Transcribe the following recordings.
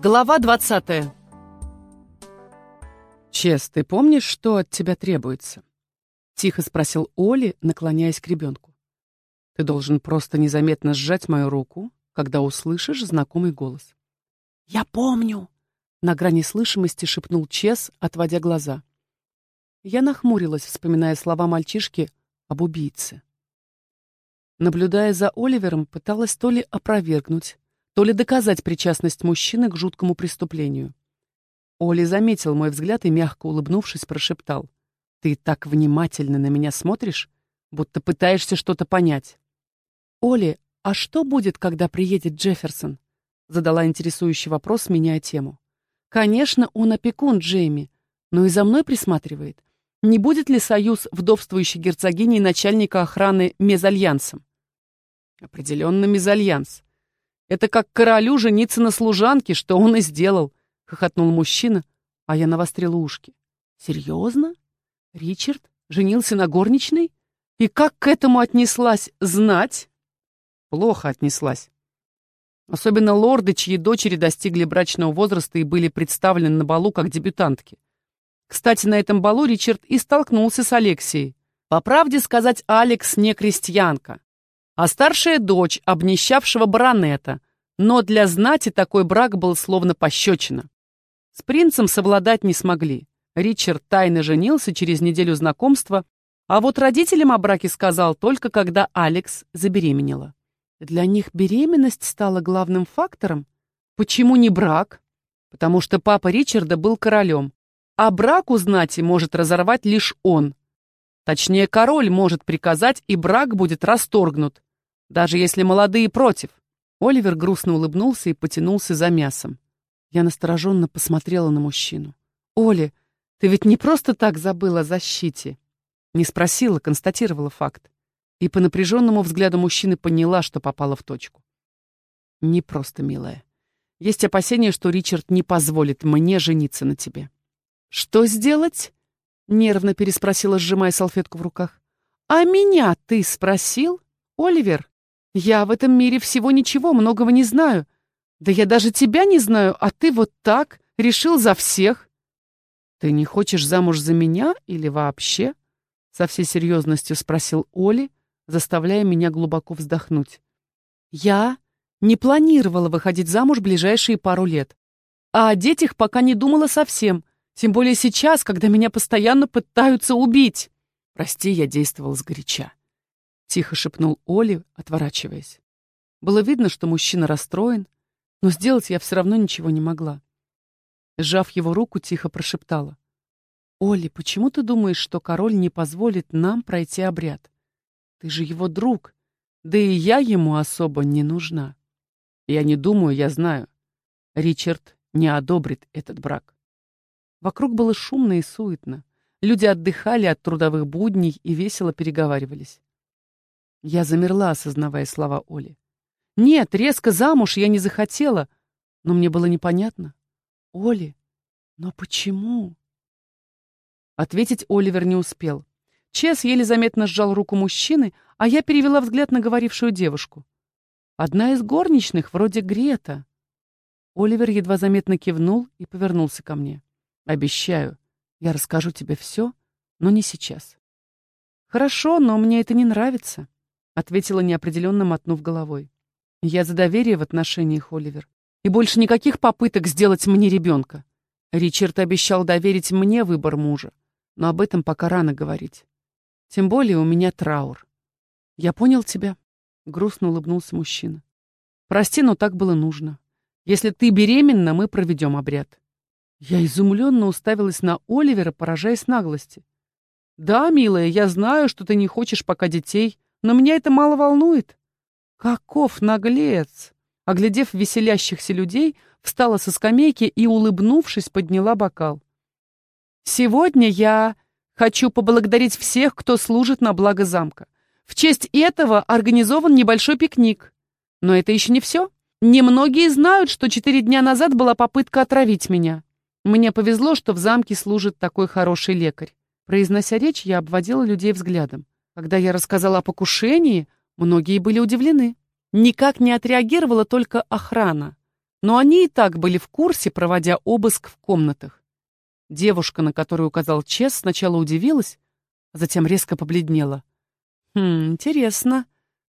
Глава 20. «Чес, ты помнишь, что от тебя требуется?» — тихо спросил Оли, наклоняясь к ребенку. «Ты должен просто незаметно сжать мою руку, когда услышишь знакомый голос». «Я помню!» — на грани слышимости шепнул Чес, отводя глаза. Я нахмурилась, вспоминая слова мальчишки об убийце. Наблюдая за Оливером, пыталась то ли опровергнуть, то ли доказать причастность мужчины к жуткому преступлению. Оли заметил мой взгляд и, мягко улыбнувшись, прошептал. «Ты так внимательно на меня смотришь, будто пытаешься что-то понять». «Оли, а что будет, когда приедет Джефферсон?» Задала интересующий вопрос, меняя тему. «Конечно, он опекун Джейми, но и за мной присматривает. Не будет ли союз вдовствующей герцогини и начальника охраны мезальянсом?» «Определенно мезальянс», это как королю жениться на служанке, что он и сделал, — хохотнул мужчина, а я навострила ушки. Серьезно? Ричард женился на горничной? И как к этому отнеслась знать? Плохо отнеслась. Особенно лорды, чьи дочери достигли брачного возраста и были представлены на балу как дебютантки. Кстати, на этом балу Ричард и столкнулся с Алексией. По правде сказать, Алекс не крестьянка а старшая дочь обнищавшего баронета, но для знати такой брак был словно пощечина. С принцем совладать не смогли. Ричард тайно женился через неделю знакомства, а вот родителям о браке сказал только когда Алекс забеременела. Для них беременность стала главным фактором? Почему не брак? Потому что папа Ричарда был королем, а брак у знати может разорвать лишь он. Точнее, король может приказать, и брак будет расторгнут, даже если молодые против. Оливер грустно улыбнулся и потянулся за мясом. Я настороженно посмотрела на мужчину. «Оли, ты ведь не просто так забыла о защите?» Не спросила, констатировала факт. И по напряженному взгляду мужчины поняла, что попала в точку. «Не просто, милая. Есть опасения, что Ричард не позволит мне жениться на тебе». «Что сделать?» — нервно переспросила, сжимая салфетку в руках. «А меня ты спросил, Оливер?» Я в этом мире всего ничего, многого не знаю. Да я даже тебя не знаю, а ты вот так решил за всех. Ты не хочешь замуж за меня или вообще? Со всей серьезностью спросил Оли, заставляя меня глубоко вздохнуть. Я не планировала выходить замуж ближайшие пару лет. А о детях пока не думала совсем, тем более сейчас, когда меня постоянно пытаются убить. Прости, я действовал сгоряча. Тихо шепнул Оли, отворачиваясь. Было видно, что мужчина расстроен, но сделать я все равно ничего не могла. Сжав его руку, тихо прошептала. «Оли, почему ты думаешь, что король не позволит нам пройти обряд? Ты же его друг, да и я ему особо не нужна. Я не думаю, я знаю. Ричард не одобрит этот брак». Вокруг было шумно и суетно. Люди отдыхали от трудовых будней и весело переговаривались. Я замерла, осознавая слова Оли. Нет, резко замуж я не захотела, но мне было непонятно. Оли, но почему? Ответить Оливер не успел. Чес еле заметно сжал руку мужчины, а я перевела взгляд на говорившую девушку. Одна из горничных, вроде Грета. Оливер едва заметно кивнул и повернулся ко мне. «Обещаю, я расскажу тебе все, но не сейчас». «Хорошо, но мне это не нравится» ответила неопределенно, мотнув головой. Я за доверие в отношениях, Оливер. И больше никаких попыток сделать мне ребенка. Ричард обещал доверить мне выбор мужа, но об этом пока рано говорить. Тем более у меня траур. Я понял тебя, грустно улыбнулся мужчина. Прости, но так было нужно. Если ты беременна, мы проведем обряд. Я изумленно уставилась на Оливера, поражаясь наглости. Да, милая, я знаю, что ты не хочешь пока детей, но меня это мало волнует. Каков наглец! Оглядев веселящихся людей, встала со скамейки и, улыбнувшись, подняла бокал. Сегодня я хочу поблагодарить всех, кто служит на благо замка. В честь этого организован небольшой пикник. Но это еще не все. Немногие знают, что четыре дня назад была попытка отравить меня. Мне повезло, что в замке служит такой хороший лекарь. Произнося речь, я обводила людей взглядом. Когда я рассказала о покушении, многие были удивлены. Никак не отреагировала только охрана. но они и так были в курсе, проводя обыск в комнатах. Девушка, на которую указал Чес, сначала удивилась, а затем резко побледнела. «Хм, интересно.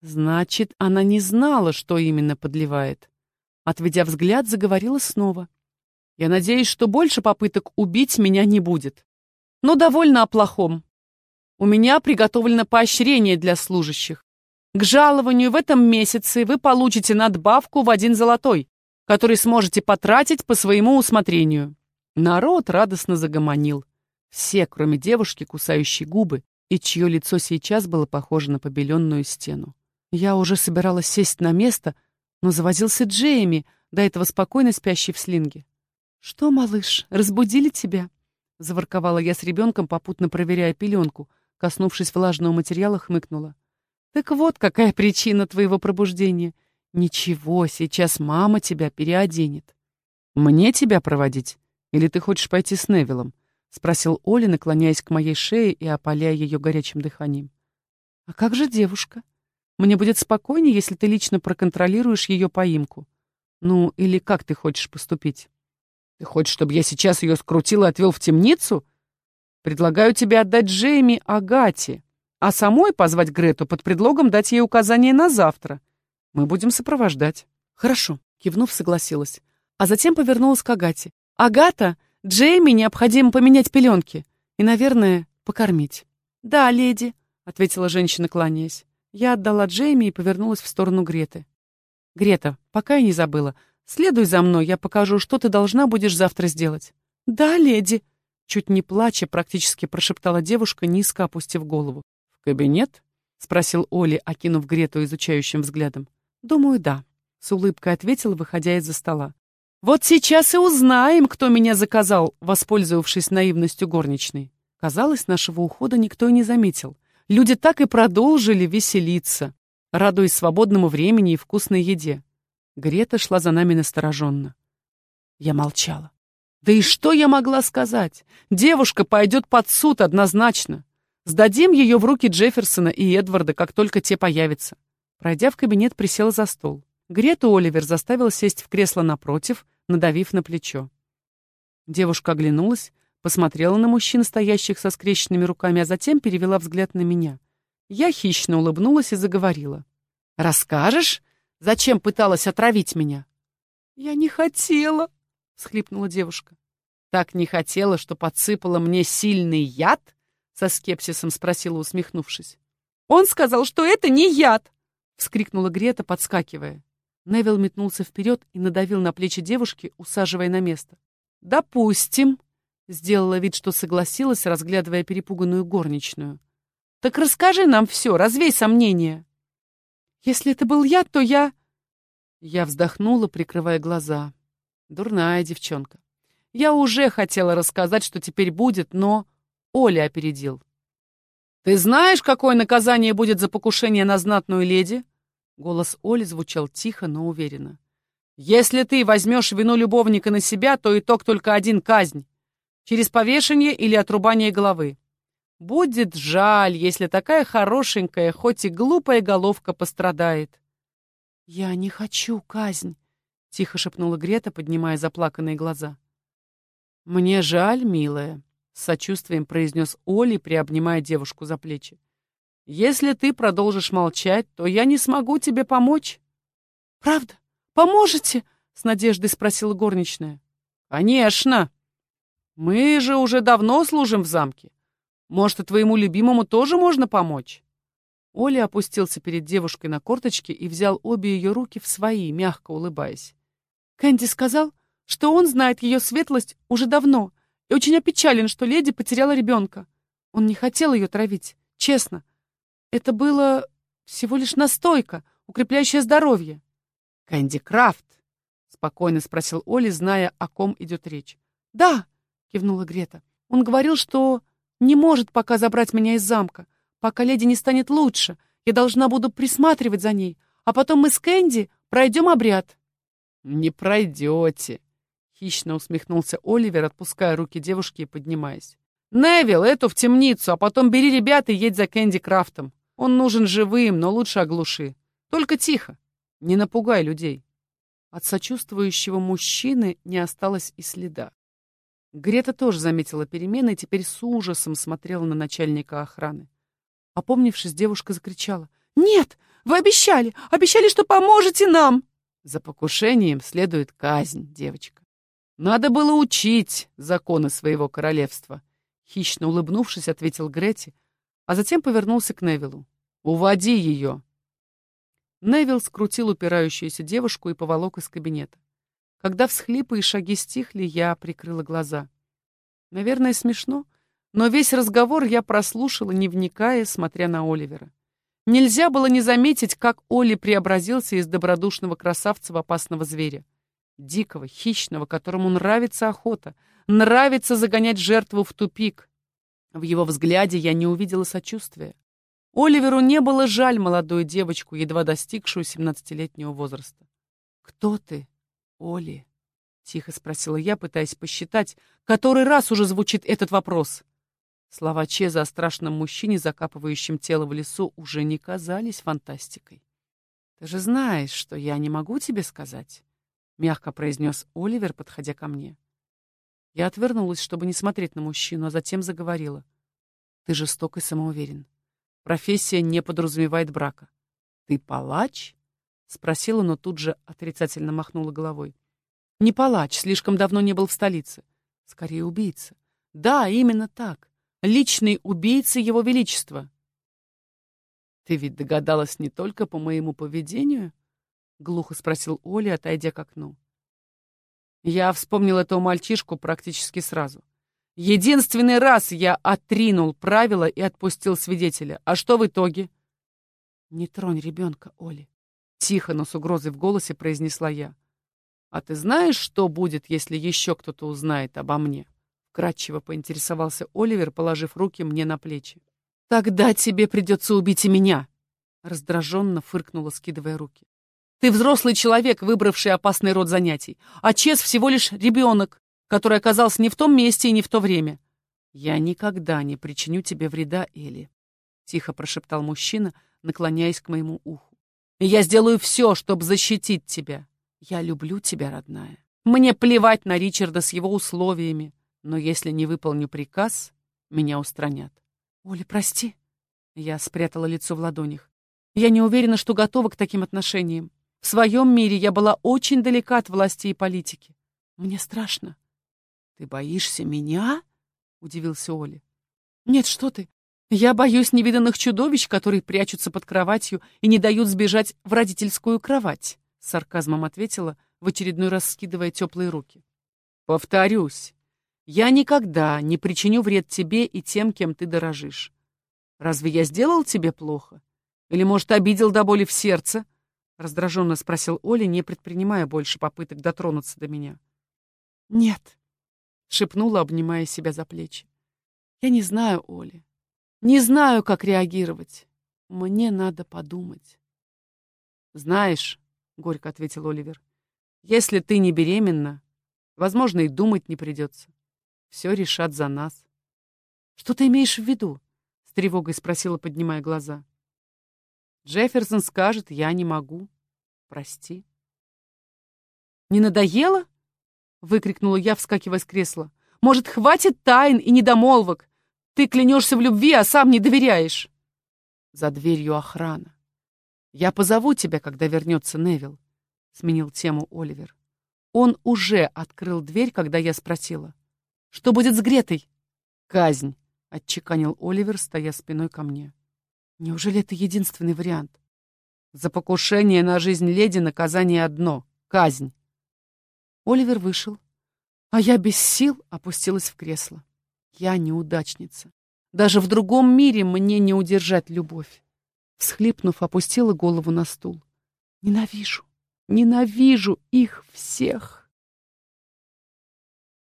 Значит, она не знала, что именно подливает». Отведя взгляд, заговорила снова. «Я надеюсь, что больше попыток убить меня не будет. Но довольно о плохом. У меня приготовлено поощрение для служащих. К жалованию в этом месяце вы получите надбавку в один золотой, который сможете потратить по своему усмотрению». Народ радостно загомонил. Все, кроме девушки, кусающей губы, и чье лицо сейчас было похоже на побеленную стену. Я уже собиралась сесть на место, но завозился Джейми, до этого спокойно спящий в слинге. «Что, малыш, разбудили тебя?» — заворковала я с ребенком, попутно проверяя пеленку, коснувшись влажного материала, хмыкнула. «Так вот, какая причина твоего пробуждения. Ничего, сейчас мама тебя переоденет». «Мне тебя проводить?» Или ты хочешь пойти с Невилом?» — спросил Оля, наклоняясь к моей шее и опаляя ее горячим дыханием. «А как же девушка? Мне будет спокойнее, если ты лично проконтролируешь ее поимку. Ну, или как ты хочешь поступить? Ты хочешь, чтобы я сейчас ее скрутил и отвел в темницу? Предлагаю тебе отдать Джейми Агате, а самой позвать Грету под предлогом дать ей указание на завтра. Мы будем сопровождать». «Хорошо», — кивнув, согласилась. А затем повернулась к Агате. «Агата, Джейми необходимо поменять пеленки и, наверное, покормить». «Да, леди», — ответила женщина, кланяясь. Я отдала Джейми и повернулась в сторону Греты. «Грета, пока я не забыла, следуй за мной, я покажу, что ты должна будешь завтра сделать». «Да, леди», — чуть не плача, практически прошептала девушка, низко опустив голову. «В кабинет?» — спросил Оли, окинув Грету изучающим взглядом. «Думаю, да», — с улыбкой ответила, выходя из-за стола. Вот сейчас и узнаем, кто меня заказал, воспользовавшись наивностью горничной. Казалось, нашего ухода никто и не заметил. Люди так и продолжили веселиться, радуясь свободному времени и вкусной еде. Грета шла за нами настороженно. Я молчала. Да и что я могла сказать? Девушка пойдет под суд однозначно. Сдадим ее в руки Джефферсона и Эдварда, как только те появятся. Пройдя в кабинет, присела за стол. Грету Оливер заставил сесть в кресло напротив, надавив на плечо. Девушка оглянулась, посмотрела на мужчин, стоящих со скрещенными руками, а затем перевела взгляд на меня. Я хищно улыбнулась и заговорила. «Расскажешь, зачем пыталась отравить меня?» «Я не хотела», — всхлипнула девушка. «Так не хотела, что подсыпала мне сильный яд?» — со скепсисом спросила, усмехнувшись. «Он сказал, что это не яд!» — вскрикнула Грета, подскакивая. Невил метнулся вперед и надавил на плечи девушки, усаживая на место. «Допустим», — сделала вид, что согласилась, разглядывая перепуганную горничную. «Так расскажи нам все, развей сомнения». «Если это был я, то я...» Я вздохнула, прикрывая глаза. Дурная девчонка. Я уже хотела рассказать, что теперь будет, но Оля опередил. «Ты знаешь, какое наказание будет за покушение на знатную леди?» Голос Оли звучал тихо, но уверенно. «Если ты возьмешь вину любовника на себя, то итог только один — казнь. Через повешение или отрубание головы. Будет жаль, если такая хорошенькая, хоть и глупая головка пострадает». «Я не хочу казнь», — тихо шепнула Грета, поднимая заплаканные глаза. «Мне жаль, милая», — с сочувствием произнес Оли, приобнимая девушку за плечи. Если ты продолжишь молчать, то я не смогу тебе помочь. Правда? Поможете? С надеждой спросила горничная. Конечно. Мы же уже давно служим в замке. Может, и твоему любимому тоже можно помочь? Оля опустился перед девушкой на корточки и взял обе ее руки в свои, мягко улыбаясь. Кэнди сказал, что он знает ее светлость уже давно и очень опечален, что леди потеряла ребенка. Он не хотел ее травить, честно. Это было всего лишь настойка, укрепляющая здоровье. «Кэнди Крафт?» — спокойно спросил Оли, зная, о ком идет речь. «Да», — кивнула Грета. «Он говорил, что не может пока забрать меня из замка. Пока леди не станет лучше, я должна буду присматривать за ней, а потом мы с Кэнди пройдем обряд». «Не пройдете», — хищно усмехнулся Оливер, отпуская руки девушки и поднимаясь. «Невил, эту в темницу, а потом бери ребят и едь за Кэнди Крафтом. Он нужен живым, но лучше оглуши. Только тихо. Не напугай людей. От сочувствующего мужчины не осталось и следа. Грета тоже заметила перемены и теперь с ужасом смотрела на начальника охраны. Опомнившись, девушка закричала. «Нет! Вы обещали! Обещали, что поможете нам!» «За покушением следует казнь, девочка. Надо было учить законы своего королевства!» Хищно улыбнувшись, ответил Грети, а затем повернулся к Невилу. «Уводи ее!» Невил скрутил упирающуюся девушку и поволок из кабинета. Когда всхлипы и шаги стихли, я прикрыла глаза. Наверное, смешно, но весь разговор я прослушала, не вникая, смотря на Оливера. Нельзя было не заметить, как Оли преобразился из добродушного красавца в опасного зверя. Дикого, хищного, которому нравится охота, нравится загонять жертву в тупик. В его взгляде я не увидела сочувствия. Оливеру не было жаль молодую девочку, едва достигшую семнадцатилетнего возраста. «Кто ты?» «Оли?» — тихо спросила я, пытаясь посчитать, который раз уже звучит этот вопрос. Слова Чеза о страшном мужчине, закапывающем тело в лесу, уже не казались фантастикой. «Ты же знаешь, что я не могу тебе сказать», — мягко произнес Оливер, подходя ко мне. Я отвернулась, чтобы не смотреть на мужчину, а затем заговорила. «Ты жесток и самоуверен. Профессия не подразумевает брака. Ты палач?» Спросила, но тут же отрицательно махнула головой. Не палач, слишком давно не был в столице. Скорее, убийца. Да, именно так. Личный убийца Его Величества. Ты ведь догадалась не только по моему поведению? Глухо спросил Оля, отойдя к окну. Я вспомнил этого мальчишку практически сразу. Единственный раз я отринул правила и отпустил свидетеля. А что в итоге? Не тронь ребенка, Оли. Тихо, но с угрозой в голосе произнесла я. «А ты знаешь, что будет, если еще кто-то узнает обо мне?» Кратчево поинтересовался Оливер, положив руки мне на плечи. «Тогда тебе придется убить и меня!» Раздраженно фыркнула, скидывая руки. «Ты взрослый человек, выбравший опасный род занятий, а Чес всего лишь ребенок, который оказался не в том месте и не в то время. Я никогда не причиню тебе вреда, Элли», — тихо прошептал мужчина, наклоняясь к моему уху. Я сделаю все, чтобы защитить тебя. Я люблю тебя, родная. Мне плевать на Ричарда с его условиями, но если не выполню приказ, меня устранят. Оля, прости. Я спрятала лицо в ладонях. Я не уверена, что готова к таким отношениям. В своем мире я была очень далека от власти и политики. Мне страшно. Ты боишься меня? Удивился Оля. Нет, что ты. Я боюсь невиданных чудовищ, которые прячутся под кроватью и не дают сбежать в родительскую кровать, с сарказмом ответила, в очередной раз скидывая теплые руки. Повторюсь, я никогда не причиню вред тебе и тем, кем ты дорожишь. Разве я сделал тебе плохо? Или, может, обидел до боли в сердце? Раздраженно спросил Оля, не предпринимая больше попыток дотронуться до меня. Нет, шепнула, обнимая себя за плечи. Я не знаю, Оля. Не знаю, как реагировать. Мне надо подумать. Знаешь, — горько ответил Оливер, — если ты не беременна, возможно, и думать не придется. Все решат за нас. Что ты имеешь в виду? — с тревогой спросила, поднимая глаза. Джефферсон скажет, я не могу. Прости. Не надоело? — выкрикнула я, вскакивая с кресла. Может, хватит тайн и недомолвок? Ты клянешься в любви, а сам не доверяешь. За дверью охрана. Я позову тебя, когда вернется Невил, сменил тему Оливер. Он уже открыл дверь, когда я спросила. Что будет с Гретой? Казнь, отчеканил Оливер, стоя спиной ко мне. Неужели это единственный вариант? За покушение на жизнь леди наказание одно — казнь. Оливер вышел, а я без сил опустилась в кресло. Я неудачница. Даже в другом мире мне не удержать любовь. Всхлипнув, опустила голову на стул. Ненавижу, ненавижу их всех.